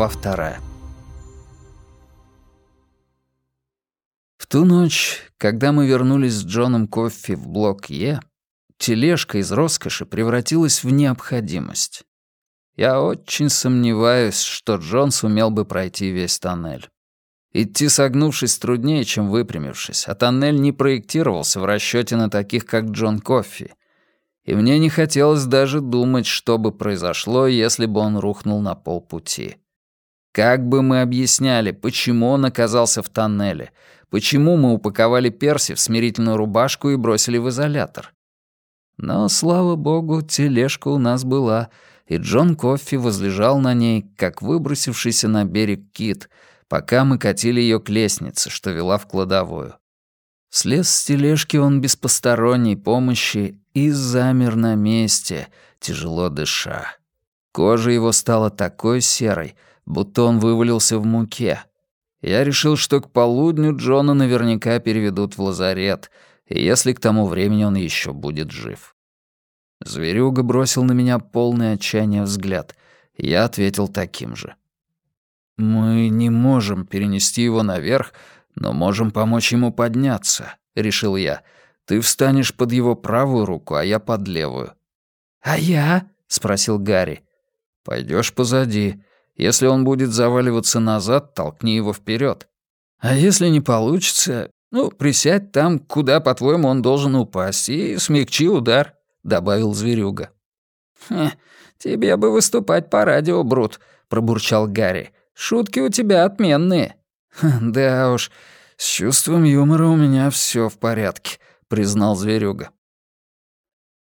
Глава вторая. В ту ночь, когда мы вернулись с Джоном Коффи в блок Е, тележка из роскоши превратилась в необходимость. Я очень сомневаюсь, что Джон сумел бы пройти весь тоннель. Идти согнувшись труднее, чем выпрямившись, а тоннель не проектировался в расчете на таких, как Джон Коффи. И мне не хотелось даже думать, что бы произошло, если бы он рухнул на полпути. Как бы мы объясняли, почему он оказался в тоннеле, почему мы упаковали Перси в смирительную рубашку и бросили в изолятор. Но, слава богу, тележка у нас была, и Джон Коффи возлежал на ней, как выбросившийся на берег кит — пока мы катили ее к лестнице, что вела в кладовую. Слез с тележки он без посторонней помощи и замер на месте, тяжело дыша. Кожа его стала такой серой, будто он вывалился в муке. Я решил, что к полудню Джона наверняка переведут в лазарет, если к тому времени он еще будет жив. Зверюга бросил на меня полный отчаяния взгляд. Я ответил таким же. «Мы не можем перенести его наверх, но можем помочь ему подняться», — решил я. «Ты встанешь под его правую руку, а я под левую». «А я?» — спросил Гарри. Пойдешь позади. Если он будет заваливаться назад, толкни его вперед. А если не получится, ну, присядь там, куда, по-твоему, он должен упасть, и смягчи удар», — добавил зверюга. «Хе, тебе бы выступать по радио, Брут», — пробурчал Гарри. Шутки у тебя отменные». «Да уж, с чувством юмора у меня все в порядке», — признал зверюга.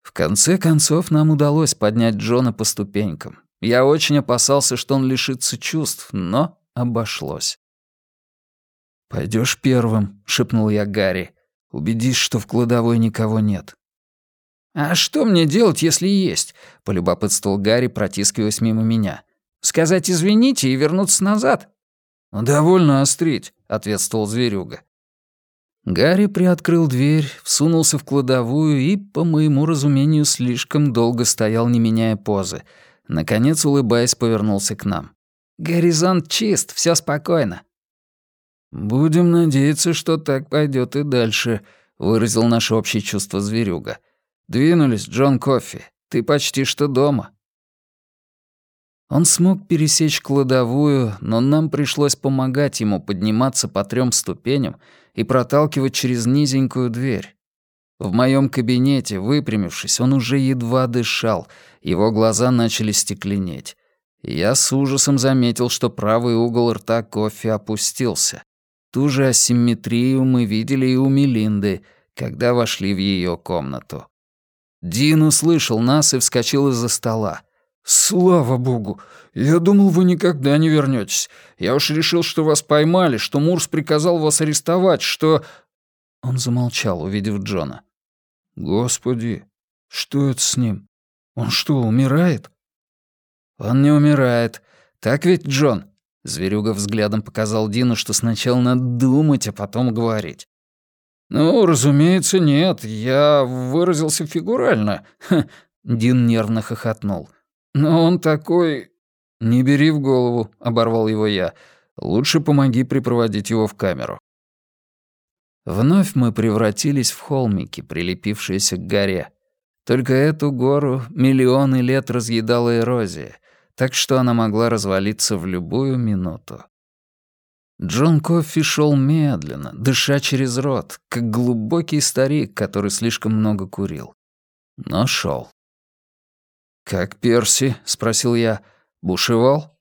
В конце концов, нам удалось поднять Джона по ступенькам. Я очень опасался, что он лишится чувств, но обошлось. Пойдешь первым», — шепнул я Гарри. «Убедись, что в кладовой никого нет». «А что мне делать, если есть?» — полюбопытствовал Гарри, протискиваясь мимо меня. Сказать «извините» и вернуться назад?» «Довольно острить», — ответствовал зверюга. Гарри приоткрыл дверь, всунулся в кладовую и, по моему разумению, слишком долго стоял, не меняя позы. Наконец, улыбаясь, повернулся к нам. «Горизонт чист, все спокойно». «Будем надеяться, что так пойдет и дальше», — выразил наше общее чувство зверюга. «Двинулись, Джон Кофи. Ты почти что дома». Он смог пересечь кладовую, но нам пришлось помогать ему подниматься по трем ступеням и проталкивать через низенькую дверь. В моем кабинете, выпрямившись, он уже едва дышал, его глаза начали стекленеть. Я с ужасом заметил, что правый угол рта кофе опустился. Ту же асимметрию мы видели и у Мелинды, когда вошли в ее комнату. Дин услышал нас и вскочил из-за стола. «Слава богу! Я думал, вы никогда не вернетесь. Я уж решил, что вас поймали, что Мурс приказал вас арестовать, что...» Он замолчал, увидев Джона. «Господи, что это с ним? Он что, умирает?» «Он не умирает. Так ведь, Джон?» Зверюга взглядом показал Дину, что сначала надо думать, а потом говорить. «Ну, разумеется, нет. Я выразился фигурально». Дин нервно хохотнул. «Но он такой...» «Не бери в голову», — оборвал его я. «Лучше помоги припроводить его в камеру». Вновь мы превратились в холмики, прилепившиеся к горе. Только эту гору миллионы лет разъедала эрозия, так что она могла развалиться в любую минуту. Джон Коффи шел медленно, дыша через рот, как глубокий старик, который слишком много курил. Но шел. «Как Перси?» — спросил я. «Бушевал?»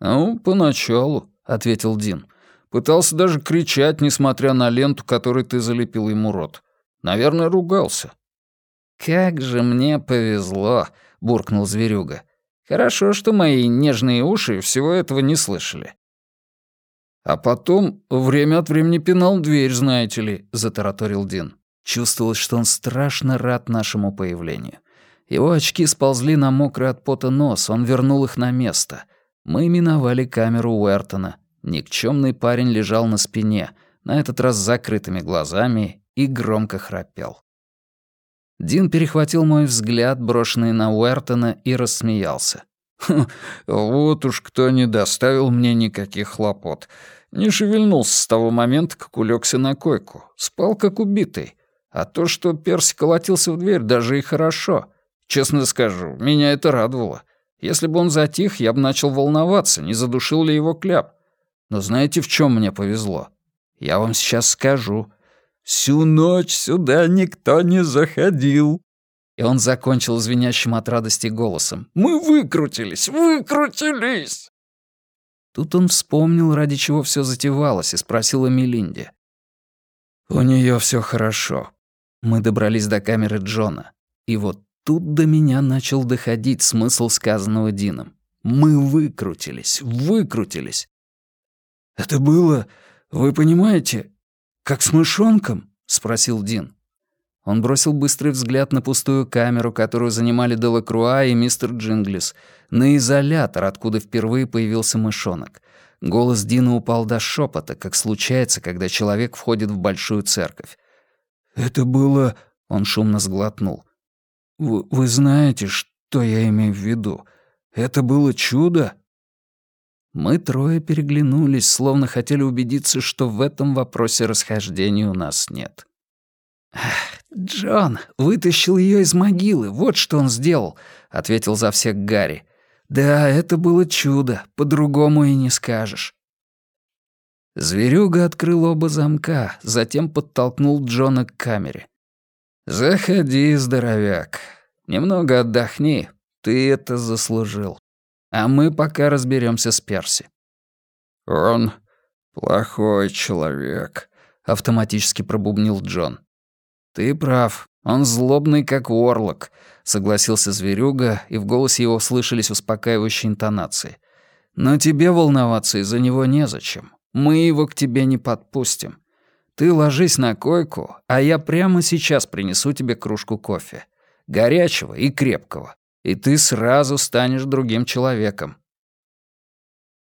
«Ну, поначалу», — ответил Дин. «Пытался даже кричать, несмотря на ленту, которой ты залепил ему рот. Наверное, ругался». «Как же мне повезло», — буркнул зверюга. «Хорошо, что мои нежные уши всего этого не слышали». «А потом время от времени пинал дверь, знаете ли», — затараторил Дин. Чувствовалось, что он страшно рад нашему появлению. Его очки сползли на мокрый от пота нос, он вернул их на место. Мы миновали камеру Уэртона. Никчемный парень лежал на спине, на этот раз с закрытыми глазами, и громко храпел. Дин перехватил мой взгляд, брошенный на Уэртона, и рассмеялся. вот уж кто не доставил мне никаких хлопот. Не шевельнулся с того момента, как улегся на койку. Спал как убитый. А то, что Перси колотился в дверь, даже и хорошо. Честно скажу, меня это радовало. Если бы он затих, я бы начал волноваться, не задушил ли его кляп. Но знаете, в чем мне повезло? Я вам сейчас скажу. Всю ночь сюда никто не заходил. И он закончил звенящим от радости голосом. «Мы выкрутились! Выкрутились!» Тут он вспомнил, ради чего все затевалось, и спросил о Мелинде. «У нее все хорошо». Мы добрались до камеры Джона. И вот тут до меня начал доходить смысл сказанного Дином. Мы выкрутились, выкрутились. «Это было, вы понимаете, как с мышонком?» — спросил Дин. Он бросил быстрый взгляд на пустую камеру, которую занимали Делакруа и мистер Джинглис, на изолятор, откуда впервые появился мышонок. Голос Дина упал до шепота, как случается, когда человек входит в большую церковь. «Это было...» — он шумно сглотнул. «Вы, вы знаете, что я имею в виду? Это было чудо?» Мы трое переглянулись, словно хотели убедиться, что в этом вопросе расхождений у нас нет. «Джон вытащил ее из могилы, вот что он сделал», — ответил за всех Гарри. «Да, это было чудо, по-другому и не скажешь». Зверюга открыл оба замка, затем подтолкнул Джона к камере. «Заходи, здоровяк. Немного отдохни. Ты это заслужил. А мы пока разберемся с Перси». «Он плохой человек», — автоматически пробубнил Джон. «Ты прав. Он злобный, как ворлок», — согласился зверюга, и в голосе его слышались успокаивающие интонации. «Но тебе волноваться из-за него незачем. Мы его к тебе не подпустим. Ты ложись на койку, а я прямо сейчас принесу тебе кружку кофе. Горячего и крепкого. И ты сразу станешь другим человеком».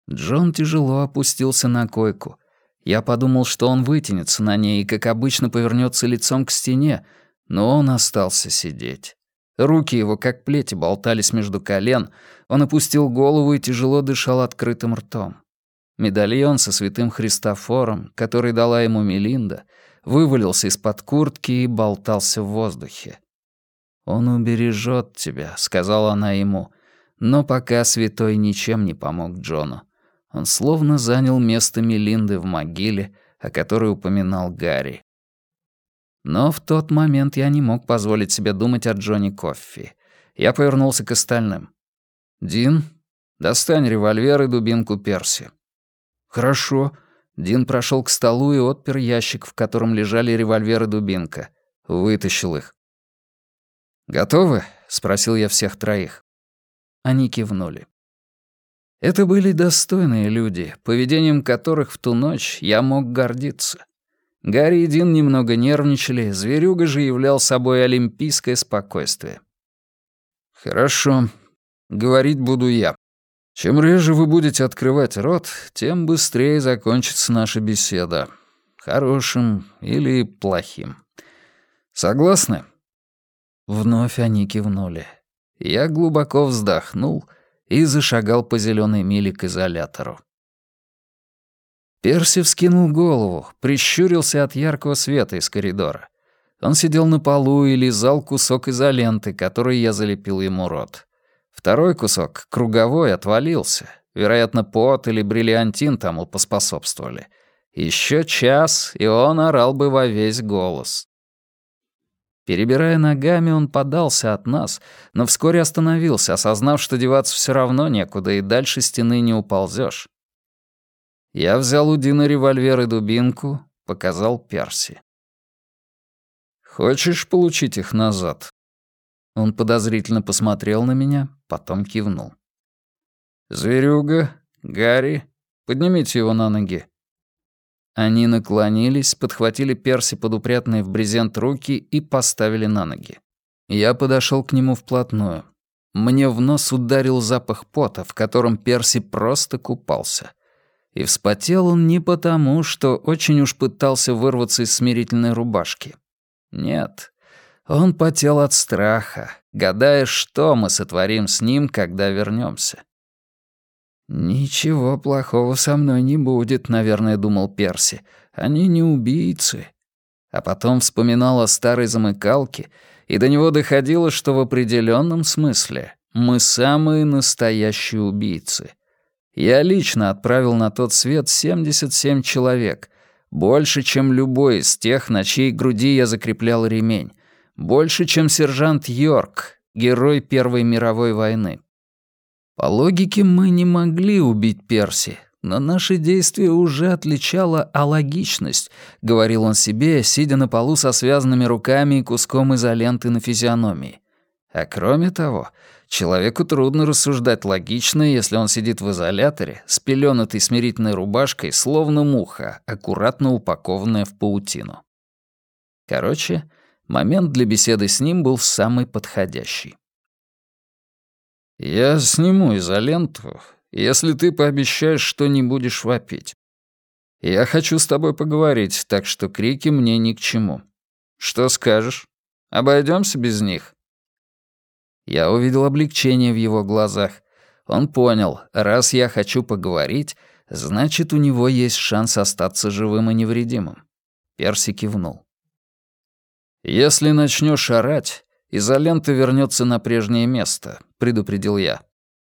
Джон тяжело опустился на койку. Я подумал, что он вытянется на ней и, как обычно, повернется лицом к стене, но он остался сидеть. Руки его, как плети, болтались между колен, он опустил голову и тяжело дышал открытым ртом. Медальон со святым Христофором, который дала ему Мелинда, вывалился из-под куртки и болтался в воздухе. «Он убережет тебя», — сказала она ему, но пока святой ничем не помог Джону. Он словно занял место Мелинды в могиле, о которой упоминал Гарри. Но в тот момент я не мог позволить себе думать о Джонни Коффи. Я повернулся к остальным. «Дин, достань револьвер и дубинку Перси». «Хорошо». Дин прошел к столу и отпер ящик, в котором лежали револьвер и дубинка. Вытащил их. «Готовы?» — спросил я всех троих. Они кивнули. Это были достойные люди, поведением которых в ту ночь я мог гордиться. Гарри и Дин немного нервничали, зверюга же являл собой олимпийское спокойствие. «Хорошо. Говорить буду я. Чем реже вы будете открывать рот, тем быстрее закончится наша беседа. Хорошим или плохим. Согласны?» Вновь они кивнули. Я глубоко вздохнул — и зашагал по зеленой миле к изолятору. Перси вскинул голову, прищурился от яркого света из коридора. Он сидел на полу и лизал кусок изоленты, который я залепил ему рот. Второй кусок, круговой, отвалился. Вероятно, пот или бриллиантин тому поспособствовали. Еще час, и он орал бы во весь голос. Перебирая ногами, он подался от нас, но вскоре остановился, осознав, что деваться все равно некуда, и дальше стены не уползешь. Я взял у Дина револьвер и дубинку, показал Перси. «Хочешь получить их назад?» Он подозрительно посмотрел на меня, потом кивнул. «Зверюга, Гарри, поднимите его на ноги. Они наклонились, подхватили Перси под упрятанные в брезент руки и поставили на ноги. Я подошел к нему вплотную. Мне в нос ударил запах пота, в котором Перси просто купался. И вспотел он не потому, что очень уж пытался вырваться из смирительной рубашки. Нет. Он потел от страха, гадая, что мы сотворим с ним, когда вернемся. «Ничего плохого со мной не будет», — наверное, думал Перси. «Они не убийцы». А потом вспоминал о старой замыкалке, и до него доходило, что в определенном смысле мы самые настоящие убийцы. Я лично отправил на тот свет 77 человек, больше, чем любой из тех, на чьей груди я закреплял ремень, больше, чем сержант Йорк, герой Первой мировой войны. По логике мы не могли убить Перси, но наши действия уже отличала алогичность, говорил он себе, сидя на полу со связанными руками и куском изоленты на физиономии. А кроме того, человеку трудно рассуждать логично, если он сидит в изоляторе, с пелёнутой смирительной рубашкой, словно муха, аккуратно упакованная в паутину. Короче, момент для беседы с ним был самый подходящий. «Я сниму изоленту, если ты пообещаешь, что не будешь вопить. Я хочу с тобой поговорить, так что крики мне ни к чему. Что скажешь? Обойдемся без них?» Я увидел облегчение в его глазах. Он понял, раз я хочу поговорить, значит, у него есть шанс остаться живым и невредимым. Перси кивнул. «Если начнешь орать, изолента вернется на прежнее место», — предупредил я.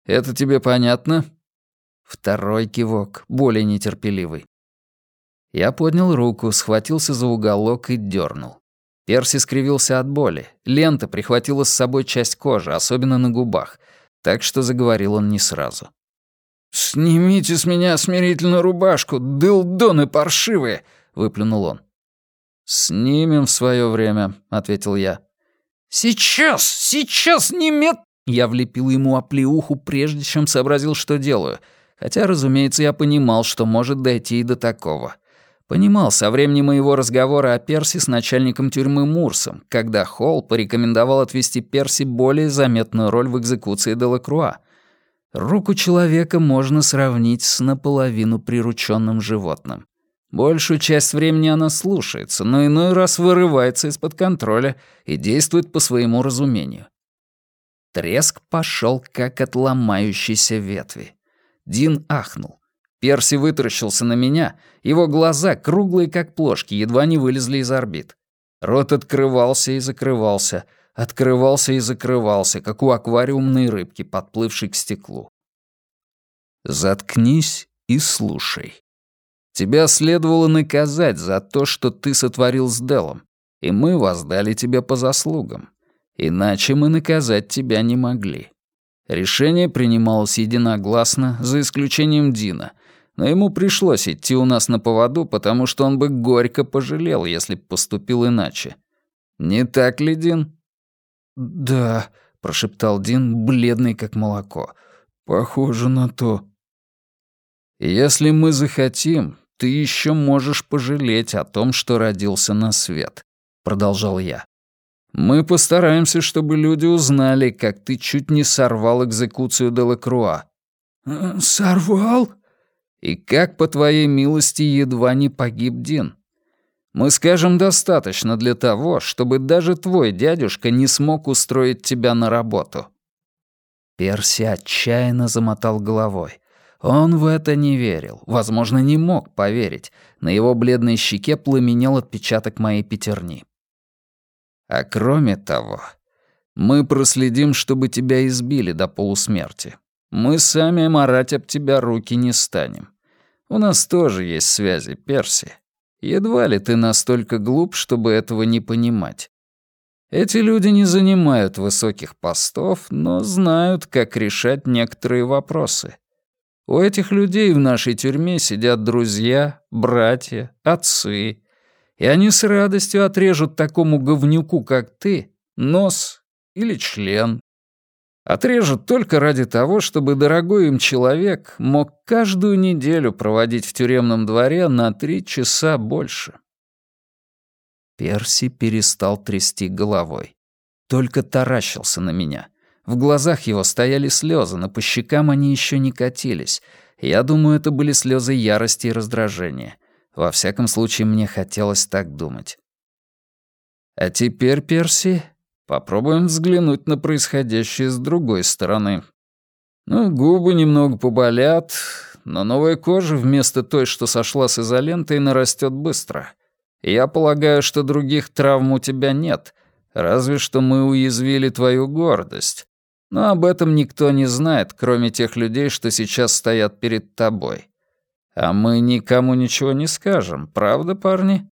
«Это тебе понятно?» Второй кивок, более нетерпеливый. Я поднял руку, схватился за уголок и дернул. Перси скривился от боли. Лента прихватила с собой часть кожи, особенно на губах, так что заговорил он не сразу. «Снимите с меня смирительную рубашку, дылдоны паршивые!» — выплюнул он. «Снимем в свое время», — ответил я. «Сейчас, сейчас, немед...» Я влепил ему оплеуху, прежде чем сообразил, что делаю, хотя, разумеется, я понимал, что может дойти и до такого. Понимал со времени моего разговора о Перси с начальником тюрьмы Мурсом, когда Холл порекомендовал отвести Перси более заметную роль в экзекуции Делакруа. Руку человека можно сравнить с наполовину прирученным животным. Большую часть времени она слушается, но иной раз вырывается из-под контроля и действует по своему разумению. Треск пошел как от ломающейся ветви. Дин ахнул. Перси вытаращился на меня, его глаза, круглые как плошки, едва не вылезли из орбит. Рот открывался и закрывался, открывался и закрывался, как у аквариумной рыбки, подплывшей к стеклу. «Заткнись и слушай. Тебя следовало наказать за то, что ты сотворил с Делом, и мы воздали тебе по заслугам. Иначе мы наказать тебя не могли. Решение принималось единогласно, за исключением Дина — но ему пришлось идти у нас на поводу, потому что он бы горько пожалел, если б поступил иначе. Не так ли, Дин? «Да», — прошептал Дин, бледный как молоко. «Похоже на то». «Если мы захотим, ты еще можешь пожалеть о том, что родился на свет», — продолжал я. «Мы постараемся, чтобы люди узнали, как ты чуть не сорвал экзекуцию Делакруа». «Э, «Сорвал?» И как, по твоей милости, едва не погиб Дин? Мы скажем достаточно для того, чтобы даже твой дядюшка не смог устроить тебя на работу». Перси отчаянно замотал головой. Он в это не верил, возможно, не мог поверить. На его бледной щеке пламенел отпечаток моей пятерни. «А кроме того, мы проследим, чтобы тебя избили до полусмерти. Мы сами марать об тебя руки не станем. У нас тоже есть связи, Перси. Едва ли ты настолько глуп, чтобы этого не понимать. Эти люди не занимают высоких постов, но знают, как решать некоторые вопросы. У этих людей в нашей тюрьме сидят друзья, братья, отцы, и они с радостью отрежут такому говнюку, как ты, нос или член, Отрежут только ради того, чтобы дорогой им человек мог каждую неделю проводить в тюремном дворе на три часа больше. Перси перестал трясти головой. Только таращился на меня. В глазах его стояли слезы, но по щекам они еще не катились. Я думаю, это были слезы ярости и раздражения. Во всяком случае, мне хотелось так думать. А теперь, Перси, попробуем взглянуть на происходящее с другой стороны. Ну, губы немного поболят, но новая кожа вместо той, что сошла с изолентой, нарастет быстро. Я полагаю, что других травм у тебя нет, разве что мы уязвили твою гордость. Но об этом никто не знает, кроме тех людей, что сейчас стоят перед тобой. А мы никому ничего не скажем, правда, парни?»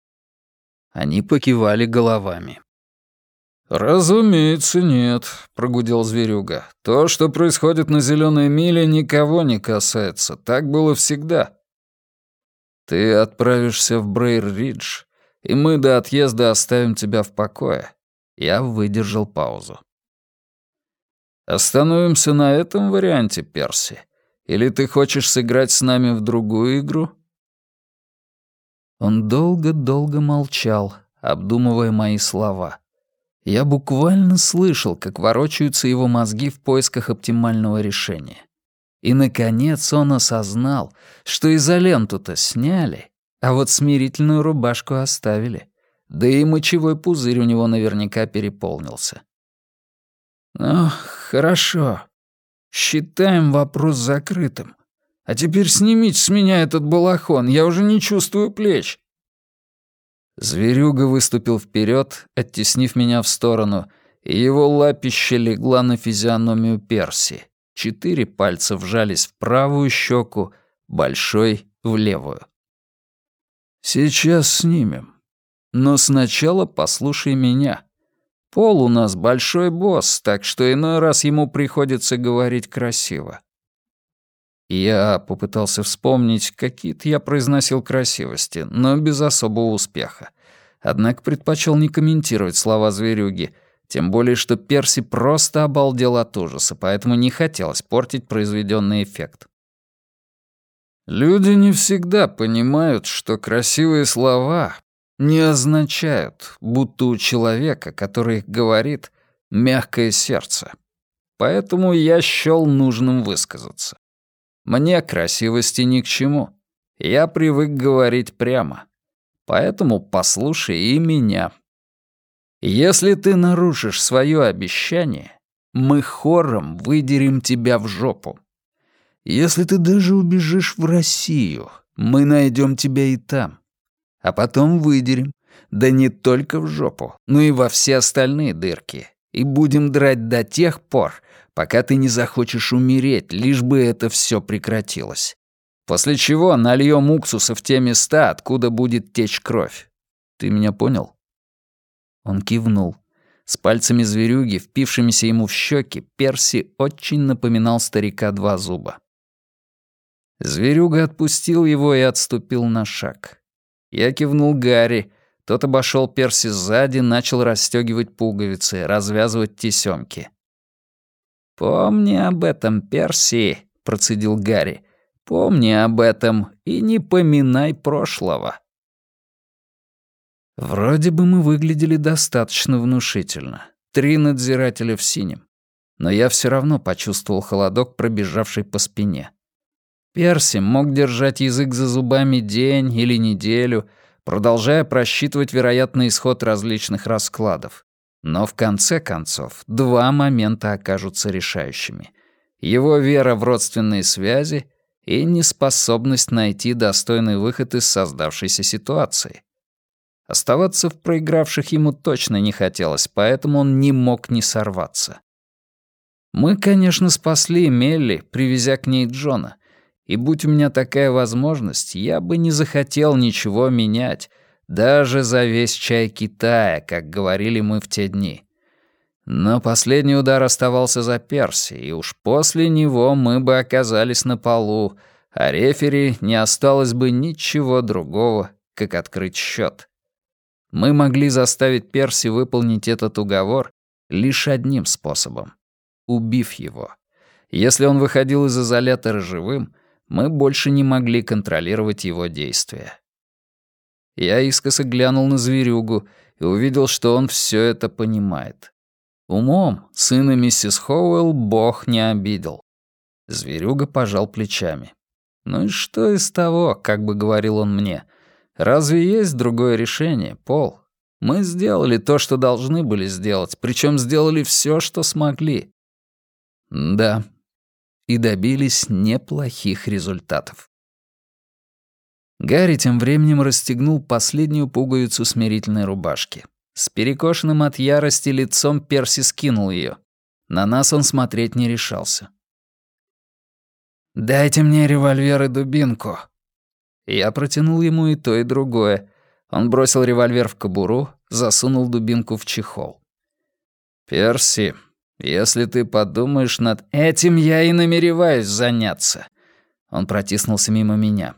Они покивали головами. «Разумеется, нет», — прогудел зверюга. «То, что происходит на зеленой миле, никого не касается. Так было всегда». «Ты отправишься в Брейр-Ридж, и мы до отъезда оставим тебя в покое». Я выдержал паузу. «Остановимся на этом варианте, Перси. Или ты хочешь сыграть с нами в другую игру?» Он долго-долго молчал, обдумывая мои слова. Я буквально слышал, как ворочаются его мозги в поисках оптимального решения. И, наконец, он осознал, что изоленту-то сняли, а вот смирительную рубашку оставили. Да и мочевой пузырь у него наверняка переполнился. «Ну, хорошо. Считаем вопрос закрытым. А теперь снимите с меня этот балахон, я уже не чувствую плеч». Зверюга выступил вперед, оттеснив меня в сторону, и его лапище легла на физиономию Перси. Четыре пальца вжались в правую щеку, большой — в левую. «Сейчас снимем. Но сначала послушай меня. Пол у нас большой босс, так что иной раз ему приходится говорить красиво. Я попытался вспомнить, какие-то я произносил красивости, но без особого успеха. Однако предпочел не комментировать слова зверюги, тем более что Перси просто обалдел от ужаса, поэтому не хотелось портить произведенный эффект. Люди не всегда понимают, что красивые слова не означают, будто у человека, который их говорит, мягкое сердце. Поэтому я счёл нужным высказаться. Мне красивости ни к чему. Я привык говорить прямо. Поэтому послушай и меня. Если ты нарушишь свое обещание, мы хором выдерем тебя в жопу. Если ты даже убежишь в Россию, мы найдем тебя и там. А потом выдерем, да не только в жопу, но и во все остальные дырки. И будем драть до тех пор, пока ты не захочешь умереть, лишь бы это все прекратилось. После чего нальем уксуса в те места, откуда будет течь кровь. Ты меня понял?» Он кивнул. С пальцами зверюги, впившимися ему в щеки, Перси очень напоминал старика два зуба. Зверюга отпустил его и отступил на шаг. Я кивнул Гарри. Тот обошел Перси сзади, начал расстегивать пуговицы, развязывать тесемки. «Помни об этом, Перси», — процедил Гарри. «Помни об этом и не поминай прошлого». Вроде бы мы выглядели достаточно внушительно. Три надзирателя в синем. Но я все равно почувствовал холодок, пробежавший по спине. Перси мог держать язык за зубами день или неделю, продолжая просчитывать вероятный исход различных раскладов. Но в конце концов два момента окажутся решающими. Его вера в родственные связи и неспособность найти достойный выход из создавшейся ситуации. Оставаться в проигравших ему точно не хотелось, поэтому он не мог не сорваться. Мы, конечно, спасли Мелли, привезя к ней Джона, и будь у меня такая возможность, я бы не захотел ничего менять — даже за весь чай Китая, как говорили мы в те дни. Но последний удар оставался за Перси, и уж после него мы бы оказались на полу, а рефери не осталось бы ничего другого, как открыть счет. Мы могли заставить Перси выполнить этот уговор лишь одним способом — убив его. Если он выходил из изолятора живым, мы больше не могли контролировать его действия. Я искоса глянул на зверюгу и увидел, что он все это понимает. Умом сына миссис Хоуэлл бог не обидел. Зверюга пожал плечами. «Ну и что из того, как бы говорил он мне? Разве есть другое решение, Пол? Мы сделали то, что должны были сделать, причем сделали все, что смогли. Да, и добились неплохих результатов. Гарри тем временем расстегнул последнюю пуговицу смирительной рубашки. С перекошенным от ярости лицом Перси скинул ее. На нас он смотреть не решался. «Дайте мне револьвер и дубинку». Я протянул ему и то, и другое. Он бросил револьвер в кобуру, засунул дубинку в чехол. «Перси, если ты подумаешь над этим, я и намереваюсь заняться». Он протиснулся мимо меня.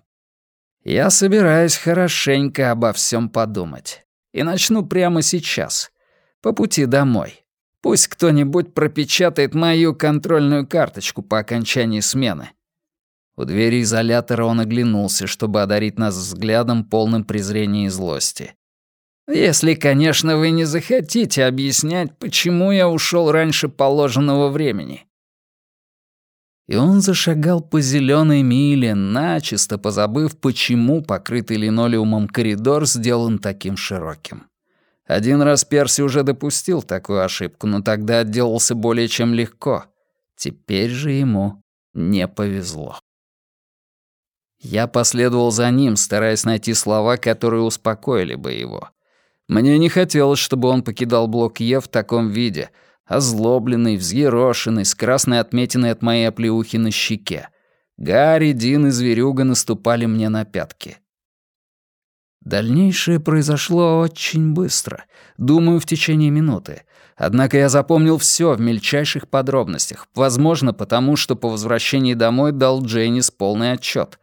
«Я собираюсь хорошенько обо всем подумать. И начну прямо сейчас, по пути домой. Пусть кто-нибудь пропечатает мою контрольную карточку по окончании смены». У двери изолятора он оглянулся, чтобы одарить нас взглядом, полным презрения и злости. Если, конечно, вы не захотите объяснять, почему я ушел раньше положенного времени. И он зашагал по зеленой миле, начисто позабыв, почему покрытый линолеумом коридор сделан таким широким. Один раз Перси уже допустил такую ошибку, но тогда отделался более чем легко. Теперь же ему не повезло. Я последовал за ним, стараясь найти слова, которые успокоили бы его. Мне не хотелось, чтобы он покидал блок Е в таком виде, озлобленный, взъерошенный, с красной отметиной от моей оплеухи на щеке. Гарри, Дин и Зверюга наступали мне на пятки. Дальнейшее произошло очень быстро, думаю, в течение минуты. Однако я запомнил все в мельчайших подробностях, возможно, потому что по возвращении домой дал Джейнис полный отчет.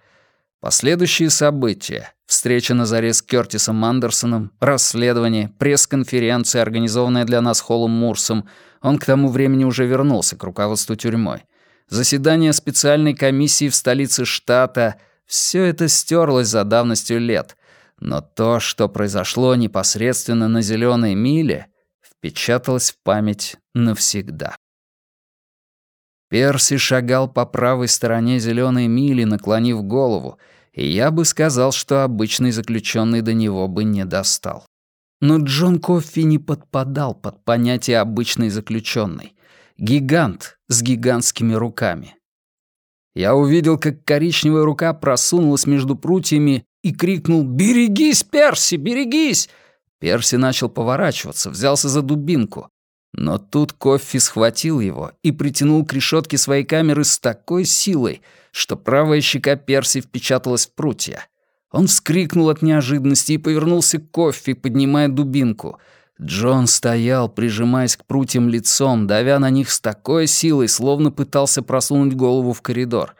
Последующие события, встреча на заре с Кёртисом Андерсоном, расследование, пресс-конференция, организованная для нас Холлом Мурсом, он к тому времени уже вернулся к руководству тюрьмой, заседание специальной комиссии в столице штата — все это стерлось за давностью лет. Но то, что произошло непосредственно на зеленой миле, впечаталось в память навсегда. Перси шагал по правой стороне зеленой мили, наклонив голову, я бы сказал, что обычный заключенный до него бы не достал. Но Джон Коффи не подпадал под понятие «обычный заключенный». Гигант с гигантскими руками. Я увидел, как коричневая рука просунулась между прутьями и крикнул «Берегись, Перси, берегись!» Перси начал поворачиваться, взялся за дубинку. Но тут Коффи схватил его и притянул к решетке своей камеры с такой силой, что правая щека Перси впечаталась в прутья. Он вскрикнул от неожиданности и повернулся к Коффи, поднимая дубинку. Джон стоял, прижимаясь к прутьям лицом, давя на них с такой силой, словно пытался просунуть голову в коридор.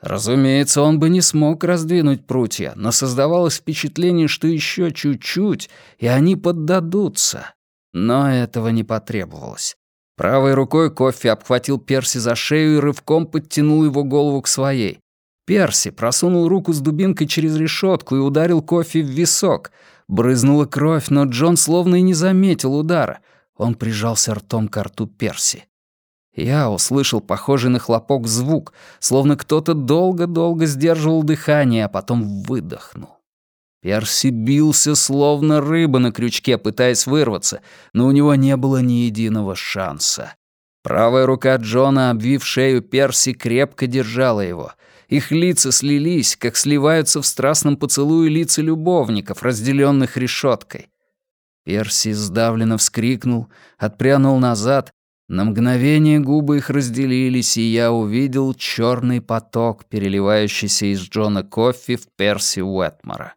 Разумеется, он бы не смог раздвинуть прутья, но создавалось впечатление, что еще чуть-чуть, и они поддадутся. Но этого не потребовалось. Правой рукой Кофи обхватил Перси за шею и рывком подтянул его голову к своей. Перси просунул руку с дубинкой через решетку и ударил Кофи в висок. Брызнула кровь, но Джон словно и не заметил удара. Он прижался ртом к рту Перси. Я услышал похожий на хлопок звук, словно кто-то долго-долго сдерживал дыхание, а потом выдохнул. Перси бился, словно рыба на крючке, пытаясь вырваться, но у него не было ни единого шанса. Правая рука Джона, обвив шею Перси, крепко держала его. Их лица слились, как сливаются в страстном поцелуе лица любовников, разделенных решеткой. Перси сдавленно вскрикнул, отпрянул назад. На мгновение губы их разделились, и я увидел черный поток, переливающийся из Джона Коффи в Перси Уэтмора.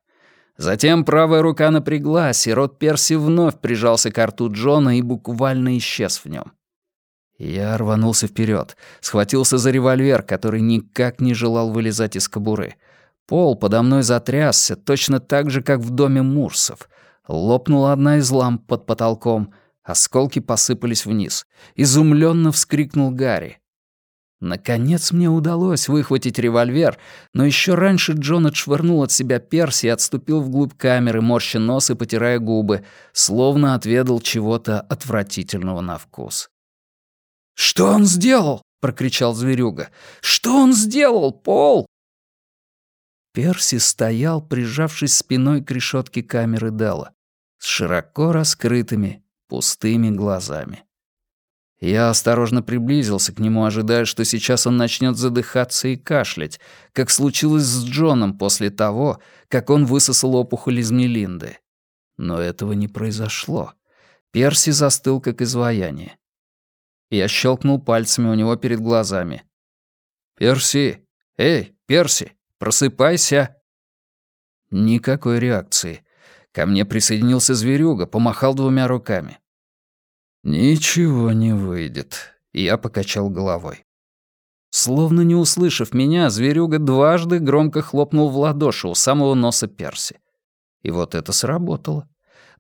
Затем правая рука напряглась, и рот Перси вновь прижался к рту Джона и буквально исчез в нем. Я рванулся вперед, схватился за револьвер, который никак не желал вылезать из кобуры. Пол подо мной затрясся, точно так же, как в доме Мурсов. Лопнула одна из ламп под потолком, осколки посыпались вниз. Изумленно вскрикнул Гарри. Наконец мне удалось выхватить револьвер, но еще раньше Джон отшвырнул от себя перси и отступил вглубь камеры, морща нос и потирая губы, словно отведал чего-то отвратительного на вкус. «Что он сделал?» — прокричал зверюга. «Что он сделал, Пол?» Перси стоял, прижавшись спиной к решетке камеры Делла. с широко раскрытыми, пустыми глазами. Я осторожно приблизился к нему, ожидая, что сейчас он начнет задыхаться и кашлять, как случилось с Джоном после того, как он высосал опухоль из Мелинды. Но этого не произошло. Перси застыл, как изваяние. Я щелкнул пальцами у него перед глазами. «Перси! Эй, Перси, просыпайся!» Никакой реакции. Ко мне присоединился зверюга, помахал двумя руками. «Ничего не выйдет», — я покачал головой. Словно не услышав меня, зверюга дважды громко хлопнул в ладоши у самого носа Перси. И вот это сработало.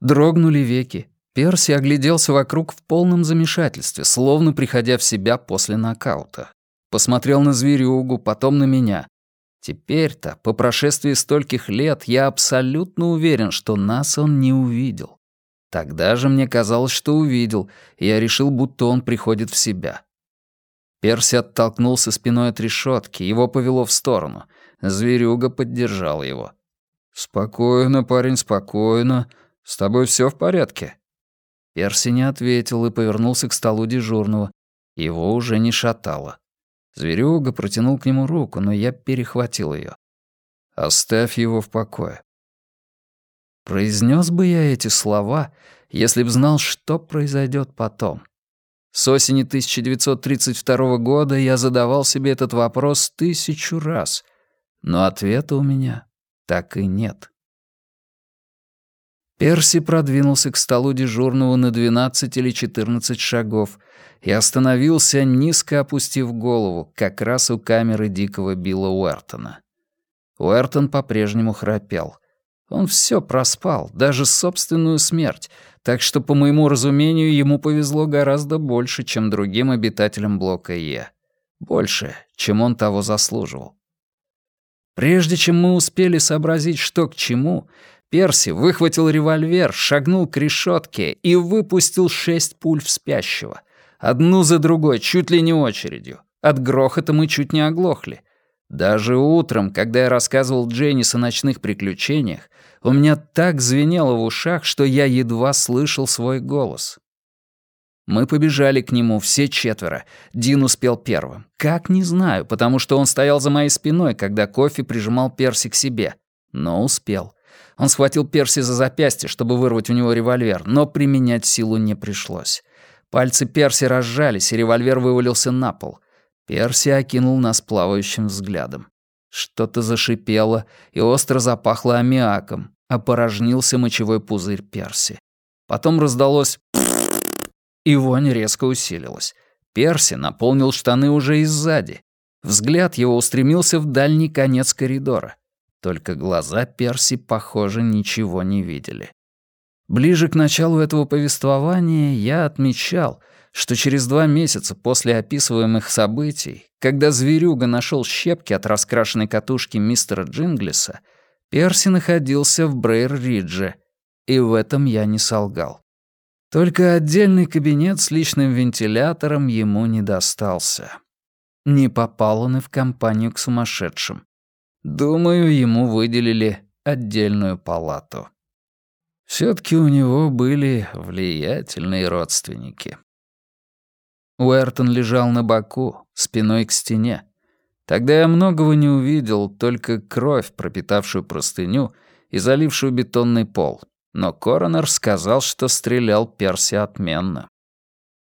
Дрогнули веки. Перси огляделся вокруг в полном замешательстве, словно приходя в себя после нокаута. Посмотрел на зверюгу, потом на меня. Теперь-то, по прошествии стольких лет, я абсолютно уверен, что нас он не увидел. Тогда же мне казалось, что увидел, и я решил, будто он приходит в себя. Перси оттолкнулся спиной от решетки, его повело в сторону. Зверюга поддержал его. «Спокойно, парень, спокойно. С тобой все в порядке?» Перси не ответил и повернулся к столу дежурного. Его уже не шатало. Зверюга протянул к нему руку, но я перехватил ее. «Оставь его в покое. Произнес бы я эти слова, если б знал, что произойдет потом. С осени 1932 года я задавал себе этот вопрос тысячу раз, но ответа у меня так и нет. Перси продвинулся к столу дежурного на 12 или 14 шагов и остановился, низко опустив голову, как раз у камеры дикого Билла Уэртона. Уэртон по-прежнему храпел — он все проспал, даже собственную смерть, так что, по моему разумению, ему повезло гораздо больше, чем другим обитателям блока Е. Больше, чем он того заслуживал. Прежде чем мы успели сообразить, что к чему, Перси выхватил револьвер, шагнул к решетке и выпустил шесть пуль в спящего. Одну за другой, чуть ли не очередью. От грохота мы чуть не оглохли. Даже утром, когда я рассказывал Дженнис о ночных приключениях, у меня так звенело в ушах, что я едва слышал свой голос. Мы побежали к нему все четверо. Дин успел первым. Как, не знаю, потому что он стоял за моей спиной, когда кофе прижимал Перси к себе. Но успел. Он схватил Перси за запястье, чтобы вырвать у него револьвер, но применять силу не пришлось. Пальцы Перси разжались, и револьвер вывалился на пол. Перси окинул нас плавающим взглядом. Что-то зашипело и остро запахло аммиаком. Опорожнился мочевой пузырь Перси. Потом раздалось и вонь резко усилилась. Перси наполнил штаны уже и сзади. Взгляд его устремился в дальний конец коридора. Только глаза Перси, похоже, ничего не видели. Ближе к началу этого повествования я отмечал — что через два месяца после описываемых событий, когда зверюга нашел щепки от раскрашенной катушки мистера Джинглиса, Перси находился в Брейр-Ридже, и в этом я не солгал. Только отдельный кабинет с личным вентилятором ему не достался. Не попал он и в компанию к сумасшедшим. Думаю, ему выделили отдельную палату. все таки у него были влиятельные родственники. Уэртон лежал на боку, спиной к стене. Тогда я многого не увидел, только кровь, пропитавшую простыню и залившую бетонный пол. Но коронер сказал, что стрелял Перси отменно.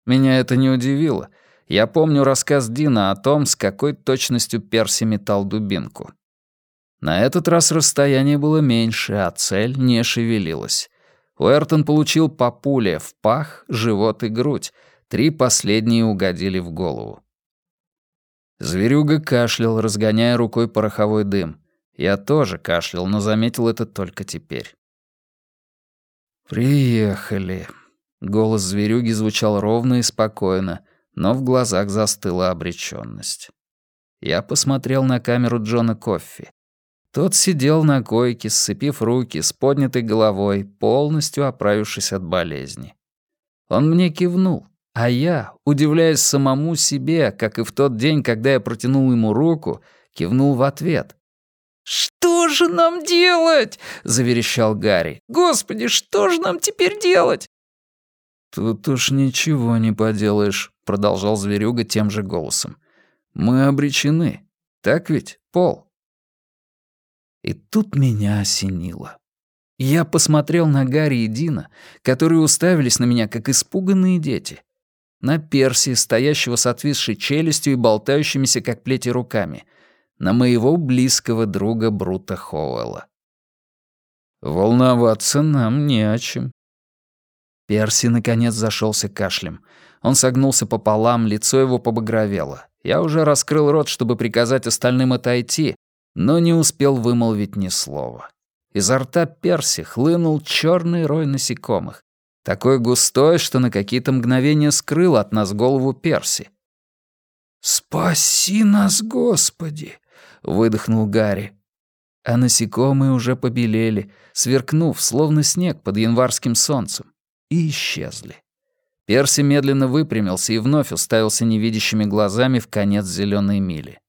Меня это не удивило. Я помню рассказ Дина о том, с какой точностью Перси метал дубинку. На этот раз расстояние было меньше, а цель не шевелилась. Уэртон получил по пуле в пах, живот и грудь, Три последние угодили в голову. Зверюга кашлял, разгоняя рукой пороховой дым. Я тоже кашлял, но заметил это только теперь. «Приехали». Голос зверюги звучал ровно и спокойно, но в глазах застыла обречённость. Я посмотрел на камеру Джона Коффи. Тот сидел на койке, сцепив руки, с поднятой головой, полностью оправившись от болезни. Он мне кивнул, а я, удивляясь самому себе, как и в тот день, когда я протянул ему руку, кивнул в ответ. «Что же нам делать?» — заверещал Гарри. «Господи, что же нам теперь делать?» «Тут уж ничего не поделаешь», — продолжал зверюга тем же голосом. «Мы обречены. Так ведь, Пол?» И тут меня осенило. Я посмотрел на Гарри и Дина, которые уставились на меня, как испуганные дети. На Перси, стоящего с отвисшей челюстью и болтающимися, как плети, руками. На моего близкого друга Брута Хоуэлла. «Волноваться нам не о чем». Перси, наконец, зашелся кашлем. Он согнулся пополам, лицо его побагровело. Я уже раскрыл рот, чтобы приказать остальным отойти, но не успел вымолвить ни слова. Изо рта Перси хлынул черный рой насекомых, такой густой, что на какие-то мгновения скрыл от нас голову Перси. «Спаси нас, Господи!» — выдохнул Гарри. А насекомые уже побелели, сверкнув, словно снег под январским солнцем, и исчезли. Перси медленно выпрямился и вновь уставился невидящими глазами в конец зеленой мили.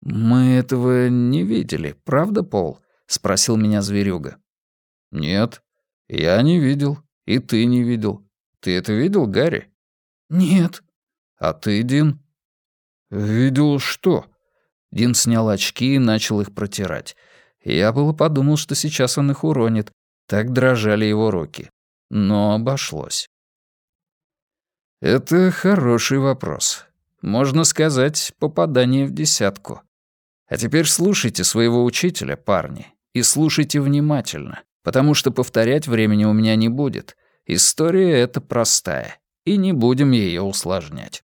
«Мы этого не видели, правда, Пол?» — спросил меня зверюга. «Нет, я не видел. И ты не видел. Ты это видел, Гарри?» «Нет». «А ты, Дин?» «Видел что?» Дин снял очки и начал их протирать. Я было подумал, что сейчас он их уронит. Так дрожали его руки. Но обошлось. Это хороший вопрос. Можно сказать, попадание в десятку. А теперь слушайте своего учителя, парни. И слушайте внимательно, потому что повторять времени у меня не будет. История эта простая, и не будем ее усложнять.